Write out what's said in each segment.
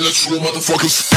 Let's roll, motherfuckers.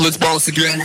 let's bounce again.